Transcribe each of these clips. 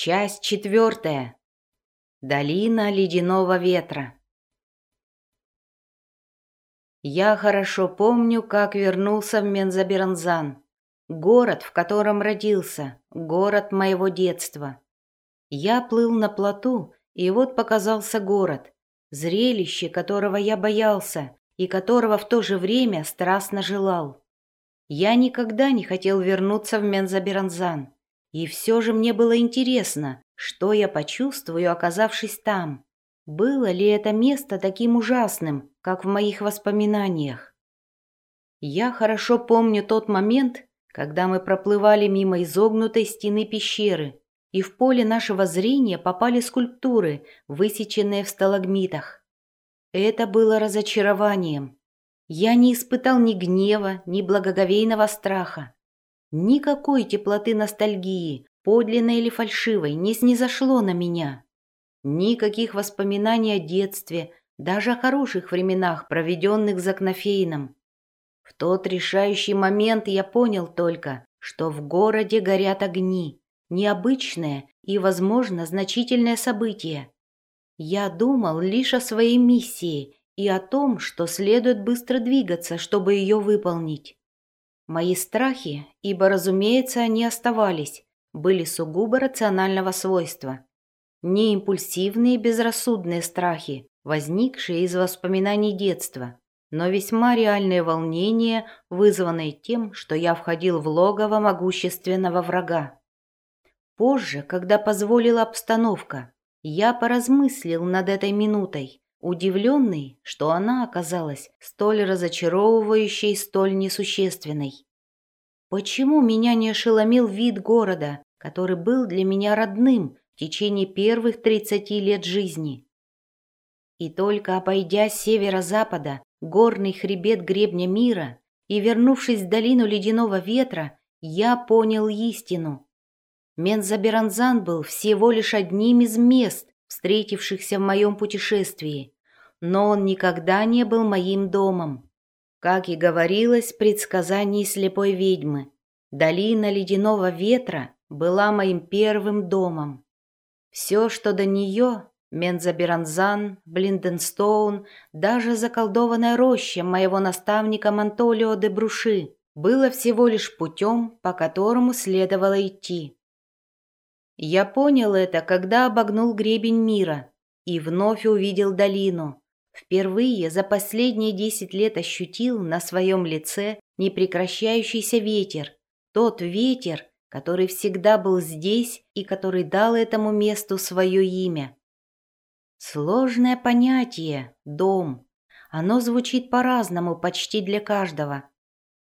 Часть четвертая. Долина ледяного ветра. Я хорошо помню, как вернулся в Мензаберанзан, город, в котором родился, город моего детства. Я плыл на плоту, и вот показался город, зрелище которого я боялся и которого в то же время страстно желал. Я никогда не хотел вернуться в Мензаберанзан. И все же мне было интересно, что я почувствую, оказавшись там. Было ли это место таким ужасным, как в моих воспоминаниях? Я хорошо помню тот момент, когда мы проплывали мимо изогнутой стены пещеры, и в поле нашего зрения попали скульптуры, высеченные в сталагмитах. Это было разочарованием. Я не испытал ни гнева, ни благоговейного страха. Никакой теплоты ностальгии, подлинной или фальшивой, не снизошло на меня. Никаких воспоминаний о детстве, даже о хороших временах, проведенных за Кнофейном. В тот решающий момент я понял только, что в городе горят огни, необычное и, возможно, значительное событие. Я думал лишь о своей миссии и о том, что следует быстро двигаться, чтобы ее выполнить. Мои страхи, ибо, разумеется, они оставались, были сугубо рационального свойства. Не импульсивные безрассудные страхи, возникшие из воспоминаний детства, но весьма реальные волнения, вызванные тем, что я входил в логово могущественного врага. Позже, когда позволила обстановка, я поразмыслил над этой минутой, удивленный, что она оказалась столь разочаровывающей, столь несущественной. Почему меня не ошеломил вид города, который был для меня родным в течение первых тридцати лет жизни? И только обойдя северо-запада горный хребет гребня мира и вернувшись в долину ледяного ветра, я понял истину. Мензаберанзан был всего лишь одним из мест, встретившихся в моем путешествии, но он никогда не был моим домом. Как и говорилось в предсказании слепой ведьмы, долина ледяного ветра была моим первым домом. Все, что до нее, Мензаберанзан, Блинденстоун, даже заколдованная роща моего наставника Монтолио де Бруши, было всего лишь путем, по которому следовало идти. Я понял это, когда обогнул гребень мира и вновь увидел долину. Впервые за последние десять лет ощутил на своем лице непрекращающийся ветер. Тот ветер, который всегда был здесь и который дал этому месту свое имя. Сложное понятие «дом». Оно звучит по-разному почти для каждого.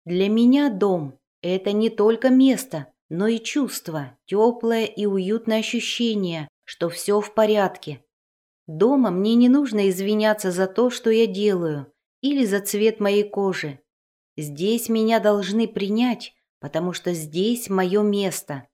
Для меня дом – это не только место, но и чувство, теплое и уютное ощущение, что все в порядке. Дома мне не нужно извиняться за то, что я делаю, или за цвет моей кожи. Здесь меня должны принять, потому что здесь мое место.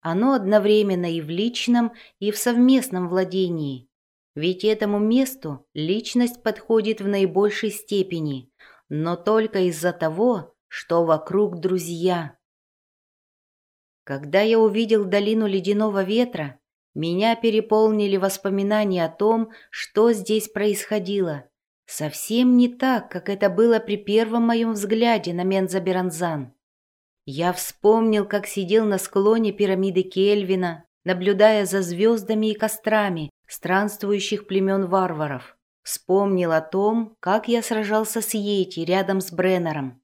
Оно одновременно и в личном, и в совместном владении. Ведь этому месту личность подходит в наибольшей степени, но только из-за того, что вокруг друзья. Когда я увидел долину ледяного ветра, меня переполнили воспоминания о том, что здесь происходило. Совсем не так, как это было при первом моем взгляде на Мензаберанзан. Я вспомнил, как сидел на склоне пирамиды Кельвина, наблюдая за звездами и кострами странствующих племен варваров. Вспомнил о том, как я сражался с Йети рядом с Бреннером.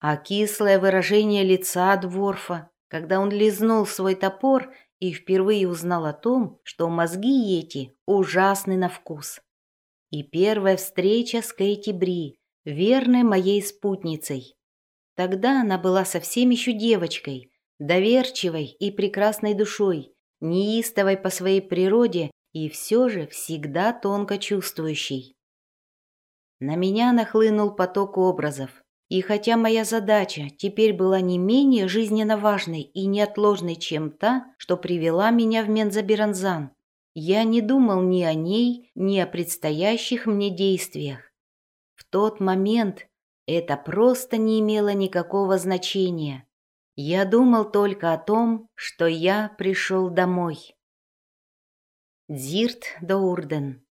А кислое выражение лица Дворфа, когда он лизнул свой топор и впервые узнал о том, что мозги эти ужасны на вкус. И первая встреча с Кейти Бри, верной моей спутницей. Тогда она была совсем еще девочкой, доверчивой и прекрасной душой, неистовой по своей природе и все же всегда тонко чувствующей. На меня нахлынул поток образов, и хотя моя задача теперь была не менее жизненно важной и неотложной, чем та, что привела меня в Мензабиранзан, я не думал ни о ней, ни о предстоящих мне действиях. В тот момент это просто не имело никакого значения. Я думал только о том, что я пришел домой. Дзирт Доурден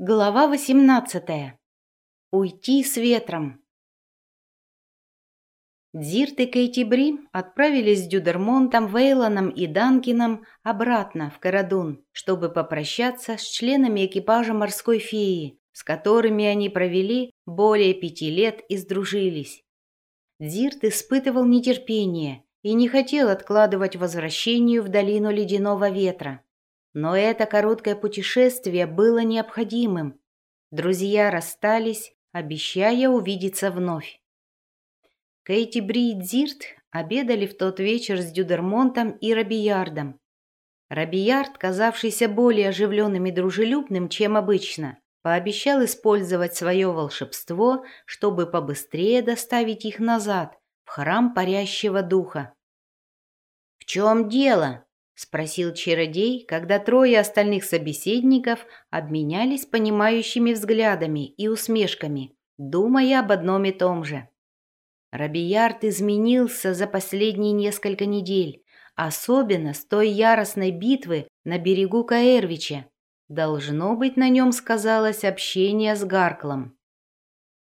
Глава 18. Уйти с ветром. Дзирт и Кейти Бри отправились с Дюдермонтом, Вейлоном и Данкином обратно в Карадун, чтобы попрощаться с членами экипажа морской феи, с которыми они провели более пяти лет и сдружились. Дзирт испытывал нетерпение и не хотел откладывать возвращению в долину ледяного ветра. Но это короткое путешествие было необходимым. Друзья расстались, обещая увидеться вновь. Кейти Бри и Дзирт обедали в тот вечер с Дюдермонтом и Робиярдом. Робиярд, казавшийся более оживленным и дружелюбным, чем обычно, пообещал использовать свое волшебство, чтобы побыстрее доставить их назад, в храм парящего духа. «В чем дело?» — спросил чародей, когда трое остальных собеседников обменялись понимающими взглядами и усмешками, думая об одном и том же. Робиярд изменился за последние несколько недель, особенно с той яростной битвы на берегу Каэрвича. Должно быть, на нем сказалось общение с Гарклом.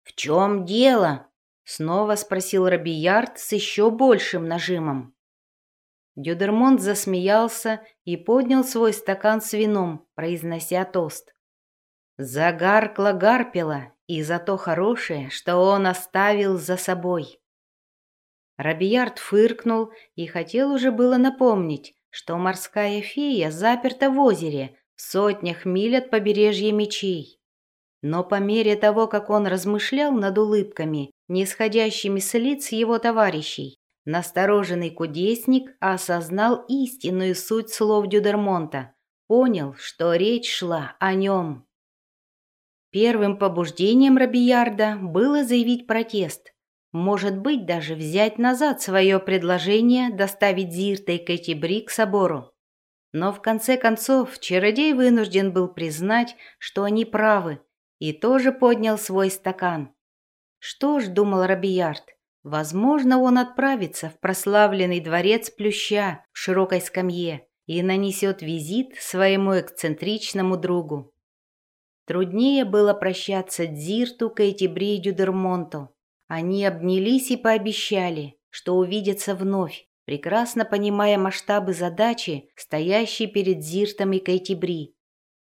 «В чем дело?» — снова спросил Робиярд с еще большим нажимом. Дюдермонт засмеялся и поднял свой стакан с вином, произнося тост. Загаркла гарпила и за то хорошее, что он оставил за собой. Рабиярд фыркнул и хотел уже было напомнить, что морская фея заперта в озере в сотнях миль от побережья мечей. Но по мере того, как он размышлял над улыбками, нисходящими с лиц его товарищей, Настороженный кудесник осознал истинную суть слов Дюдермонта, понял, что речь шла о нем. Первым побуждением Робиярда было заявить протест, может быть, даже взять назад свое предложение доставить Зирта и Кэтибри к собору. Но в конце концов чародей вынужден был признать, что они правы, и тоже поднял свой стакан. Что ж, думал Робиярд, Возможно, он отправится в прославленный дворец Плюща в широкой скамье и нанесет визит своему эксцентричному другу. Труднее было прощаться Дзирту, Кейтибри и Дюдермонту. Они обнялись и пообещали, что увидятся вновь, прекрасно понимая масштабы задачи, стоящей перед Зиртом и Кейтибри.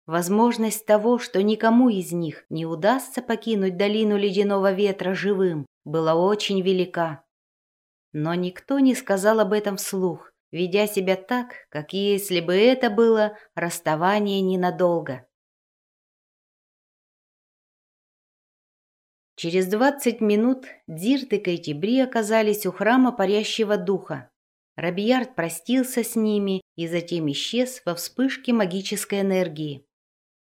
Возможность того, что никому из них не удастся покинуть долину ледяного ветра живым, была очень велика. Но никто не сказал об этом вслух, ведя себя так, как если бы это было расставание ненадолго. Через двадцать минут Дирт и Кайтибри оказались у храма парящего духа. Рабиярд простился с ними и затем исчез во вспышке магической энергии.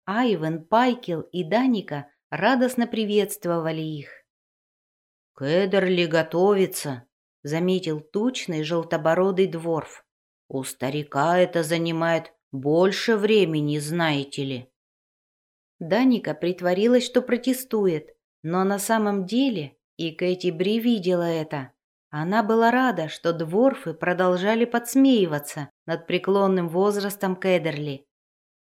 Айвен, Пайкел и Даника радостно приветствовали их. «Кэдерли готовится», — заметил тучный желтобородый дворф. «У старика это занимает больше времени, знаете ли». Даника притворилась, что протестует, но на самом деле и Кэти Бри видела это. Она была рада, что дворфы продолжали подсмеиваться над преклонным возрастом Кэдерли.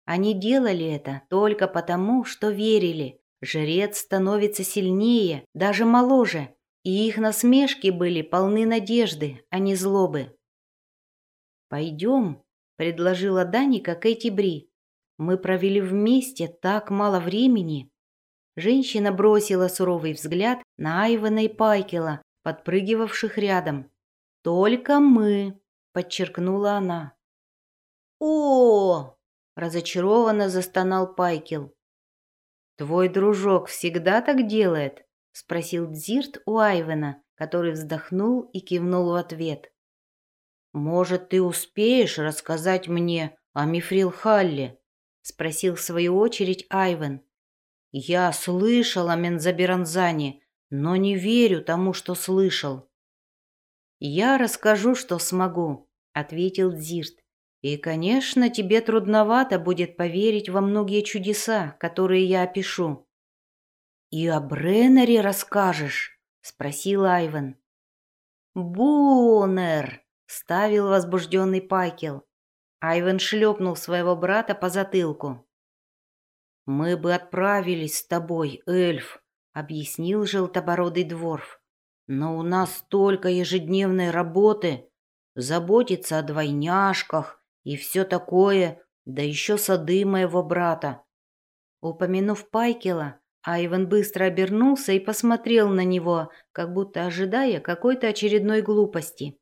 Они делали это только потому, что верили, жрец становится сильнее, даже моложе, и их насмешки были полны надежды, а не злобы. «Пойдем», — предложила Даника Кэти Бри. «Мы провели вместе так мало времени». Женщина бросила суровый взгляд на Айвена и Пайкела, подпрыгивавших рядом. «Только мы», — подчеркнула она. «О!», разочарованно застонал Пайкел. «Твой дружок всегда так делает?» — спросил Дзирт у Айвена, который вздохнул и кивнул в ответ. «Может, ты успеешь рассказать мне о Мифрил Халле?» — спросил в свою очередь Айвен. «Я слышал о Мензаберанзане, но не верю тому, что слышал». «Я расскажу, что смогу», — ответил Дзирт. «И, конечно, тебе трудновато будет поверить во многие чудеса, которые я опишу. «И о Бреннере расскажешь?» спросил Айвен. «Бунер!» — ставил возбужденный Пайкел. Айвен шлепнул своего брата по затылку. «Мы бы отправились с тобой, эльф», — объяснил желтобородый дворф. «Но у нас столько ежедневной работы. Заботиться о двойняшках и все такое, да еще сады моего брата». Упомянув Пайкела, Айвен быстро обернулся и посмотрел на него, как будто ожидая какой-то очередной глупости.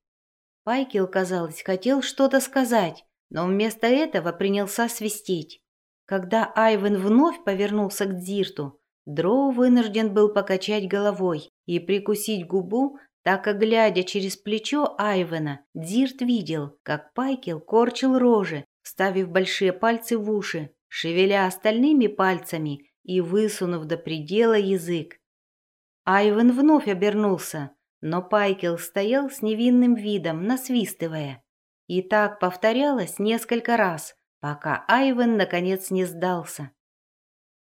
Пайкел, казалось, хотел что-то сказать, но вместо этого принялся свистеть. Когда Айвен вновь повернулся к Дзирту, Дроу вынужден был покачать головой и прикусить губу, так как, глядя через плечо Айвена, Дзирт видел, как Пайкел корчил рожи, ставив большие пальцы в уши, шевеля остальными пальцами и высунув до предела язык. Айвен вновь обернулся, но Пайкел стоял с невинным видом, насвистывая. И так повторялось несколько раз, пока Айвен наконец не сдался.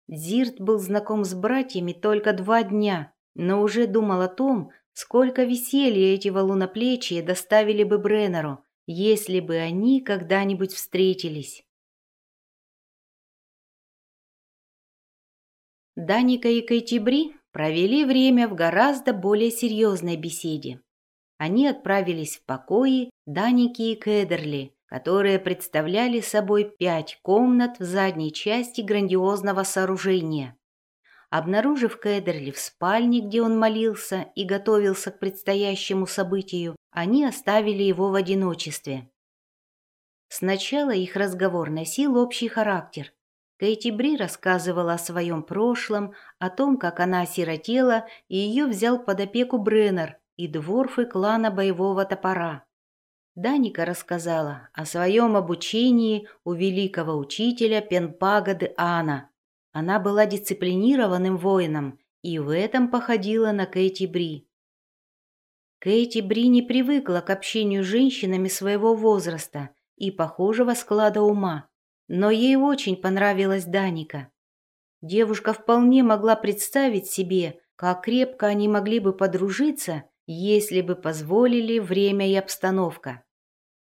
Зирт был знаком с братьями только два дня, но уже думал о том, сколько веселья эти валуноплечие доставили бы Бреннеру, если бы они когда-нибудь встретились. Даника и Кайтибри провели время в гораздо более серьезной беседе. Они отправились в покои Даники и Кедерли, которые представляли собой пять комнат в задней части грандиозного сооружения. Обнаружив Кедерли в спальне, где он молился и готовился к предстоящему событию, они оставили его в одиночестве. Сначала их разговор носил общий характер, Кэти Бри рассказывала о своем прошлом, о том, как она осиротела, и ее взял под опеку Бреннер и дворфы клана боевого топора. Даника рассказала о своем обучении у великого учителя Пенпагады Ана. Она была дисциплинированным воином и в этом походила на Кэти Бри. Кэти Бри не привыкла к общению с женщинами своего возраста и похожего склада ума. Но ей очень понравилась Даника. Девушка вполне могла представить себе, как крепко они могли бы подружиться, если бы позволили время и обстановка.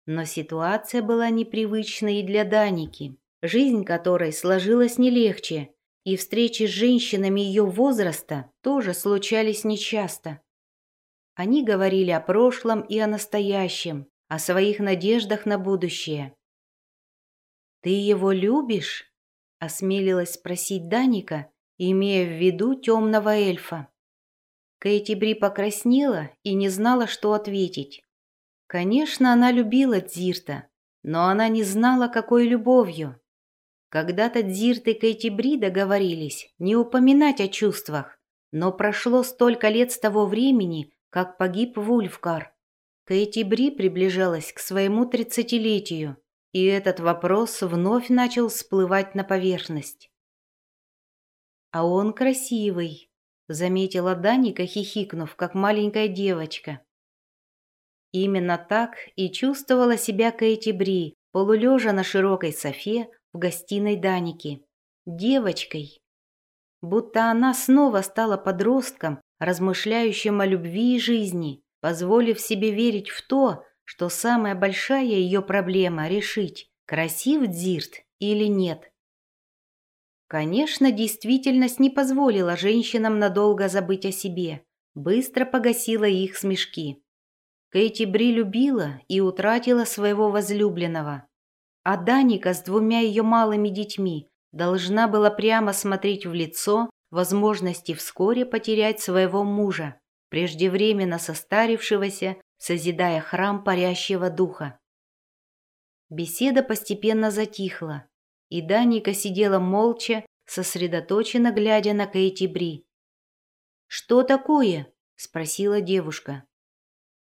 Но ситуация была непривычной и для Даники, жизнь которой сложилась не легче, и встречи с женщинами ее возраста тоже случались нечасто. Они говорили о прошлом и о настоящем, о своих надеждах на будущее. «Ты его любишь?» — осмелилась спросить Даника, имея в виду темного эльфа. Кэти Бри покраснела и не знала, что ответить. Конечно, она любила Дзирта, но она не знала, какой любовью. Когда-то Дзирт и Кэти Бри договорились не упоминать о чувствах, но прошло столько лет с того времени, как погиб Вульфкар. Кэти Бри приближалась к своему тридцатилетию, и этот вопрос вновь начал всплывать на поверхность. «А он красивый», — заметила Даника, хихикнув, как маленькая девочка. Именно так и чувствовала себя Кэти Бри, полулежа на широкой софе в гостиной Даники. Девочкой. Будто она снова стала подростком, размышляющим о любви и жизни, позволив себе верить в то, что самая большая ее проблема – решить, красив Дзирт или нет. Конечно, действительность не позволила женщинам надолго забыть о себе, быстро погасила их смешки. Кэти Бри любила и утратила своего возлюбленного. А Даника с двумя ее малыми детьми должна была прямо смотреть в лицо возможности вскоре потерять своего мужа, преждевременно состарившегося созидая храм парящего духа. Беседа постепенно затихла, и Даника сидела молча, сосредоточенно глядя на Кейти Бри. «Что такое?» – спросила девушка.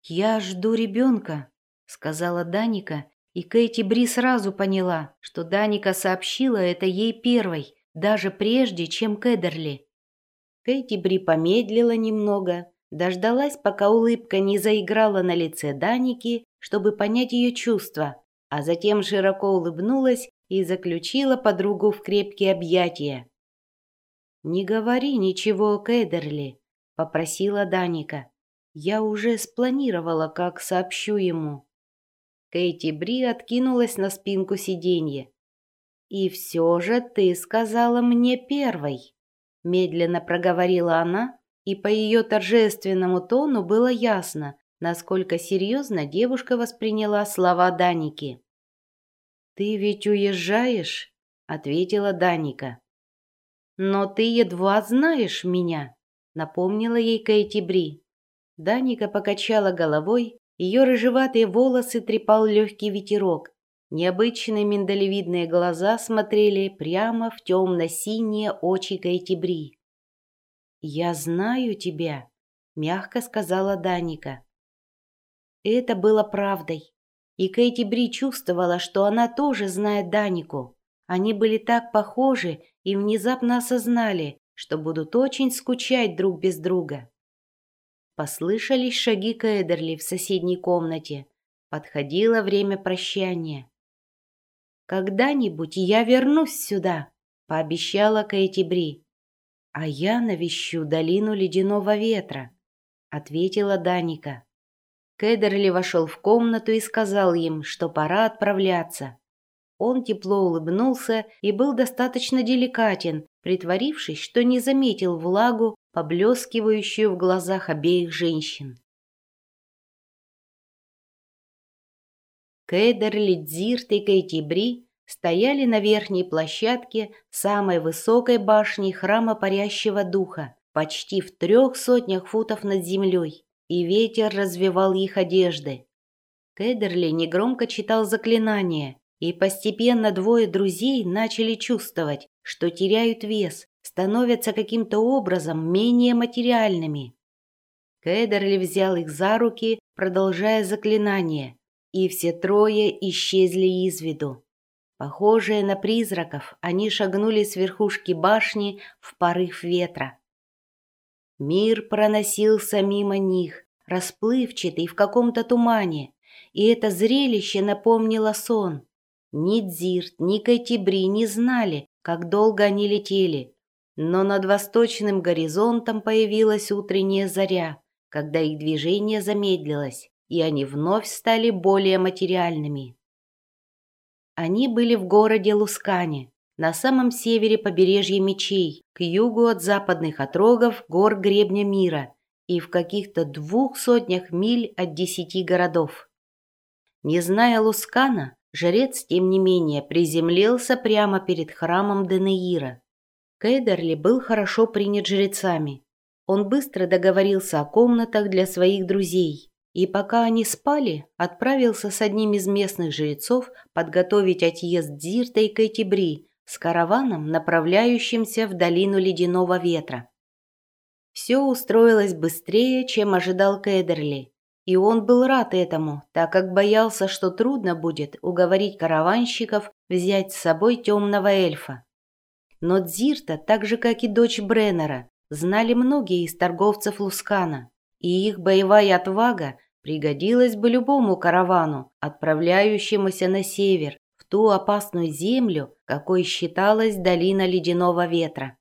«Я жду ребенка», – сказала Даника, и Кейти Бри сразу поняла, что Даника сообщила это ей первой, даже прежде, чем Кедерли. Кейти Бри помедлила немного, Дождалась, пока улыбка не заиграла на лице Даники, чтобы понять ее чувства, а затем широко улыбнулась и заключила подругу в крепкие объятия. «Не говори ничего Кэдерли. — попросила Даника. «Я уже спланировала, как сообщу ему». Кэти Бри откинулась на спинку сиденья. «И все же ты сказала мне первой», — медленно проговорила она, и по ее торжественному тону было ясно, насколько серьезно девушка восприняла слова Даники. «Ты ведь уезжаешь?» — ответила Даника. «Но ты едва знаешь меня», — напомнила ей Кэти Бри. Даника покачала головой, ее рыжеватые волосы трепал легкий ветерок. Необычные миндалевидные глаза смотрели прямо в темно-синие очи Кэти Бри. «Я знаю тебя», — мягко сказала Даника. Это было правдой. И Кэти Бри чувствовала, что она тоже знает Данику. Они были так похожи и внезапно осознали, что будут очень скучать друг без друга. Послышались шаги Кэдерли в соседней комнате. Подходило время прощания. «Когда-нибудь я вернусь сюда», — пообещала Кэти Бри. «А я навещу долину ледяного ветра», — ответила Даника. Кэдерли вошел в комнату и сказал им, что пора отправляться. Он тепло улыбнулся и был достаточно деликатен, притворившись, что не заметил влагу, поблескивающую в глазах обеих женщин. Кэдерли, Дзирт и Кейти Бри стояли на верхней площадке самой высокой башни храма Парящего Духа, почти в трех сотнях футов над землей, и ветер развивал их одежды. Кэдерли негромко читал заклинание, и постепенно двое друзей начали чувствовать, что теряют вес, становятся каким-то образом менее материальными. Кэдерли взял их за руки, продолжая заклинание, и все трое исчезли из виду. Похожие на призраков, они шагнули с верхушки башни в порыв ветра. Мир проносился мимо них, расплывчатый в каком-то тумане, и это зрелище напомнило сон. Ни Дзирт, ни Кайтибри не знали, как долго они летели, но над восточным горизонтом появилась утренняя заря, когда их движение замедлилось, и они вновь стали более материальными. Они были в городе Лускане, на самом севере побережья мечей, к югу от западных отрогов гор гребня мира и в каких-то двух сотнях миль от десяти городов. Не зная Лускана, жрец, тем не менее, приземлился прямо перед храмом Денеира – Кейдерли был хорошо принят жрецами. Он быстро договорился о комнатах для своих друзей, и пока они спали, отправился с одним из местных жрецов подготовить отъезд Дзирта и Кайтибри с караваном, направляющимся в долину ледяного ветра. Все устроилось быстрее, чем ожидал Кедерли, и он был рад этому, так как боялся, что трудно будет уговорить караванщиков взять с собой темного эльфа. Но Дзирта, так же как и дочь Бреннера, знали многие из торговцев Лускана, и их боевая отвага пригодилась бы любому каравану, отправляющемуся на север, в ту опасную землю, какой считалась долина ледяного ветра.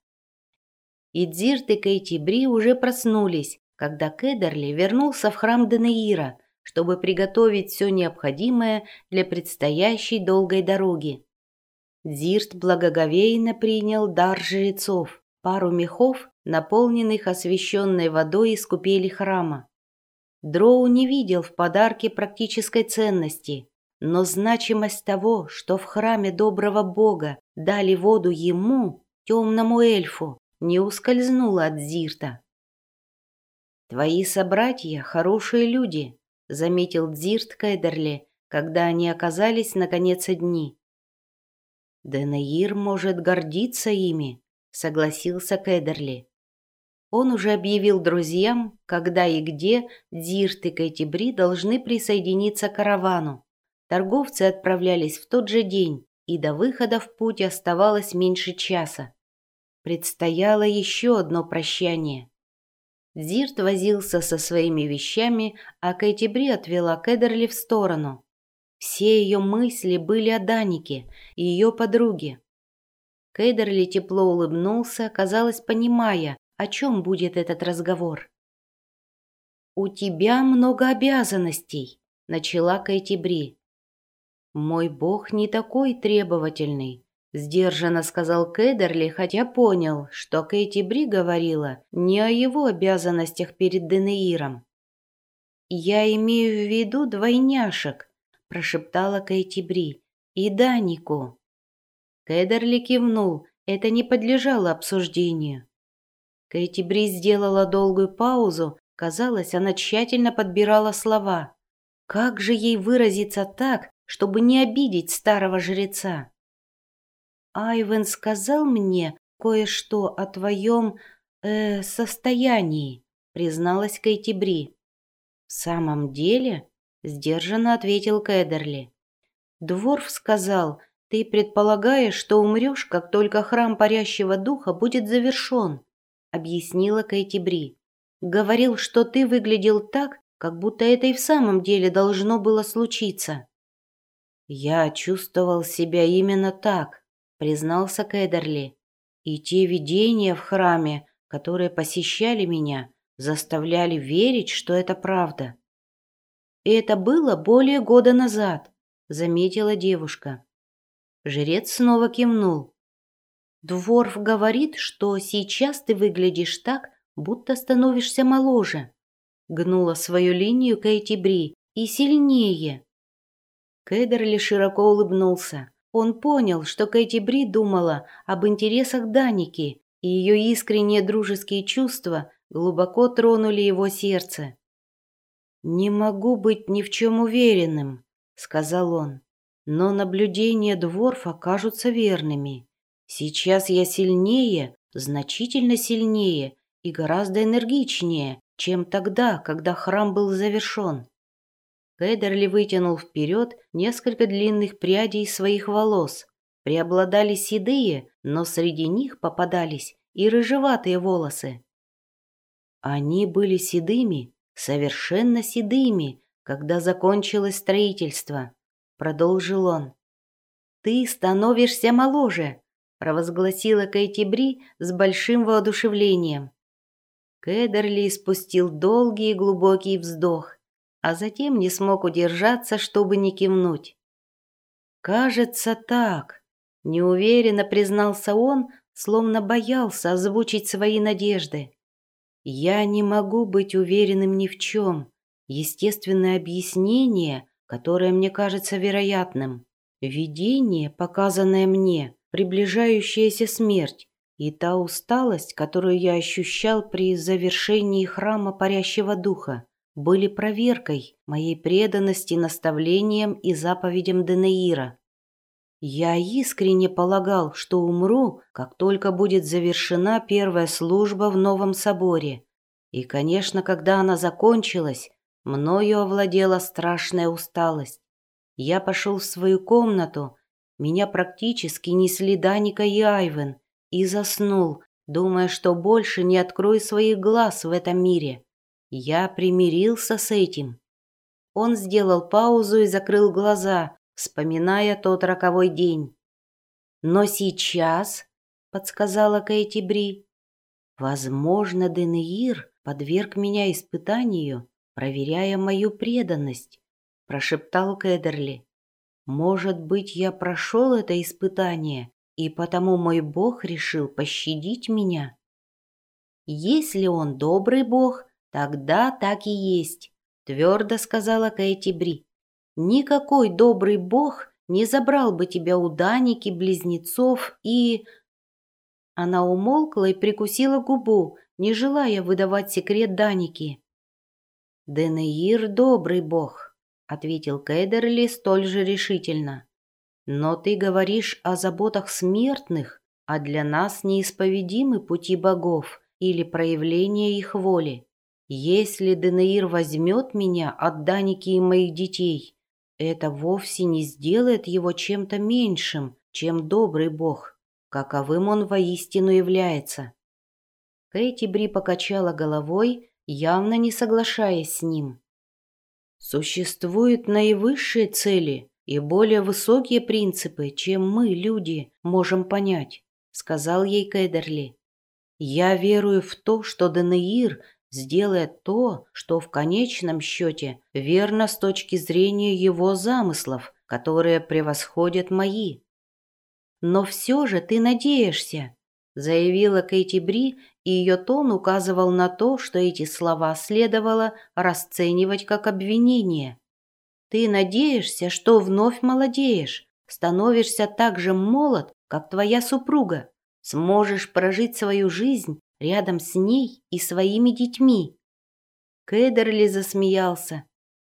И Дзирт и Кейти Бри уже проснулись, когда Кедерли вернулся в храм Денеира, чтобы приготовить все необходимое для предстоящей долгой дороги. Дзирт благоговейно принял дар жрецов, пару мехов, наполненных освященной водой из купели храма. Дроу не видел в подарке практической ценности, но значимость того, что в храме доброго бога дали воду ему, темному эльфу, не ускользнула от Дзирта. «Твои собратья — хорошие люди», — заметил Дзирт Кайдерли, когда они оказались наконец одни. «Денеир может гордиться ими», — согласился Кедерли. Он уже объявил друзьям, когда и где Дзирт и Кэтибри должны присоединиться к каравану. Торговцы отправлялись в тот же день, и до выхода в путь оставалось меньше часа. Предстояло еще одно прощание. Дзирт возился со своими вещами, а Кэтибри отвела Кедерли в сторону. Все ее мысли были о Данике и ее подруге. Кейдерли тепло улыбнулся, казалось, понимая, о чем будет этот разговор. «У тебя много обязанностей», — начала Кэти Бри. «Мой бог не такой требовательный», — сдержанно сказал Кэдерли, хотя понял, что Кэти Бри говорила не о его обязанностях перед Денеиром. «Я имею в виду двойняшек», — прошептала Кэти Бри, — «и Данику». Кэдерли кивнул, это не подлежало обсуждению. Кэти Бри сделала долгую паузу, казалось, она тщательно подбирала слова. Как же ей выразиться так, чтобы не обидеть старого жреца? Айвен сказал мне кое-что о твоем э, состоянии, призналась Кэти Бри. В самом деле, сдержанно ответил Кэдерли. Дворф сказал, ты предполагаешь, что умрешь, как только храм парящего духа будет завершен, объяснила Кэти Бри. Говорил, что ты выглядел так, как будто это и в самом деле должно было случиться. Я чувствовал себя именно так, признался Кэдерли. И те видения в храме, которые посещали меня, заставляли верить, что это правда. И это было более года назад, заметила девушка. Жрец снова кивнул. Дворф говорит, что сейчас ты выглядишь так, будто становишься моложе. Гнула свою линию Кэти Бри и сильнее. Кэдерли широко улыбнулся. Он понял, что Кэти Бри думала об интересах Даники, и ее искренние дружеские чувства глубоко тронули его сердце. «Не могу быть ни в чем уверенным», — сказал он, «но наблюдения Дворфа кажутся верными. Сейчас я сильнее, значительно сильнее и гораздо энергичнее, чем тогда, когда храм был завершен». Кэдерли вытянул вперед несколько длинных прядей своих волос. Преобладали седые, но среди них попадались и рыжеватые волосы. Они были седыми, совершенно седыми, когда закончилось строительство, продолжил он. Ты становишься моложе, провозгласила Кэти Бри с большим воодушевлением. Кэдерли спустил долгий глубокий вздох, а затем не смог удержаться, чтобы не кивнуть. «Кажется, так», — неуверенно признался он, словно боялся озвучить свои надежды. Я не могу быть уверенным ни в чем. Естественное объяснение, которое мне кажется вероятным. Видение, показанное мне, приближающаяся смерть, и та усталость, которую я ощущал при завершении храма парящего духа, были проверкой моей преданности наставлениям и заповедям Денеира. Я искренне полагал, что умру, как только будет завершена первая служба в новом соборе. И, конечно, когда она закончилась, мною овладела страшная усталость. Я пошел в свою комнату, меня практически несли Даника и Айвен, и заснул, думая, что больше не открою своих глаз в этом мире. Я примирился с этим. Он сделал паузу и закрыл глаза, вспоминая тот роковой день. «Но сейчас», — подсказала Кэти Бри, — «возможно, Денеир подверг меня испытанию, проверяя мою преданность», — прошептал Кэдерли. «Может быть, я прошел это испытание, и потому мой Бог решил пощадить меня?» «Если он добрый Бог, тогда так и есть», — твердо сказала Кэти Бри. Никакой добрый бог не забрал бы тебя у Даники, близнецов и... Она умолкла и прикусила губу, не желая выдавать секрет Даники. «Денеир — добрый бог», — ответил Кейдерли столь же решительно. «Но ты говоришь о заботах смертных, а для нас неисповедимы пути богов или проявление их воли. Если Денеир возьмет меня от Даники и моих детей, это вовсе не сделает его чем-то меньшим, чем добрый бог, каковым он воистину является. Кэти Бри покачала головой, явно не соглашаясь с ним. Существуют наивысшие цели и более высокие принципы, чем мы, люди, можем понять, сказал ей Кэдерли. Я верую в то, что Данеир сделает то, что в конечном счете верно с точки зрения его замыслов, которые превосходят мои. Но все же ты надеешься, заявила Кэти Бри, и ее тон указывал на то, что эти слова следовало расценивать как обвинение. Ты надеешься, что вновь молодеешь, становишься так же молод, как твоя супруга, сможешь прожить свою жизнь рядом с ней и своими детьми. Кэдерли засмеялся.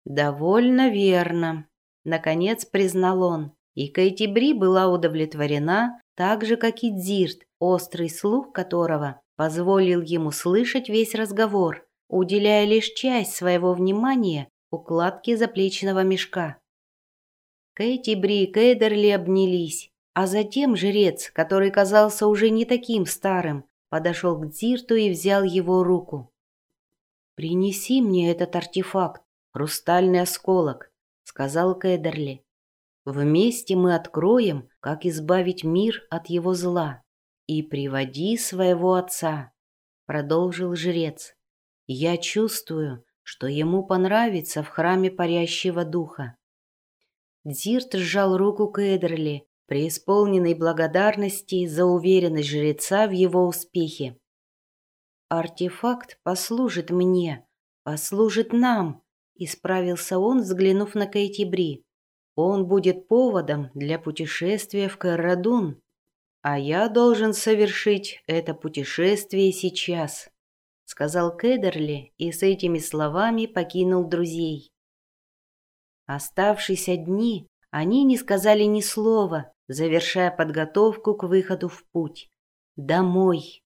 «Довольно верно», — наконец признал он. И Кэти Бри была удовлетворена, так же, как и Дзирт, острый слух которого позволил ему слышать весь разговор, уделяя лишь часть своего внимания укладке заплечного мешка. Кэти Бри и Кэдерли обнялись, а затем жрец, который казался уже не таким старым, подошел к Дзирту и взял его руку. «Принеси мне этот артефакт, хрустальный осколок», — сказал Кэдерли. Вместе мы откроем, как избавить мир от его зла. И приводи своего отца, продолжил жрец. Я чувствую, что ему понравится в храме парящего духа. Дзирт сжал руку Кэдерли, преисполненной благодарности за уверенность жреца в его успехе. «Артефакт послужит мне, послужит нам», — исправился он, взглянув на Кейти Бри. Он будет поводом для путешествия в Каррадун, а я должен совершить это путешествие сейчас», — сказал Кедерли и с этими словами покинул друзей. Оставшись одни, они не сказали ни слова, завершая подготовку к выходу в путь. Домой.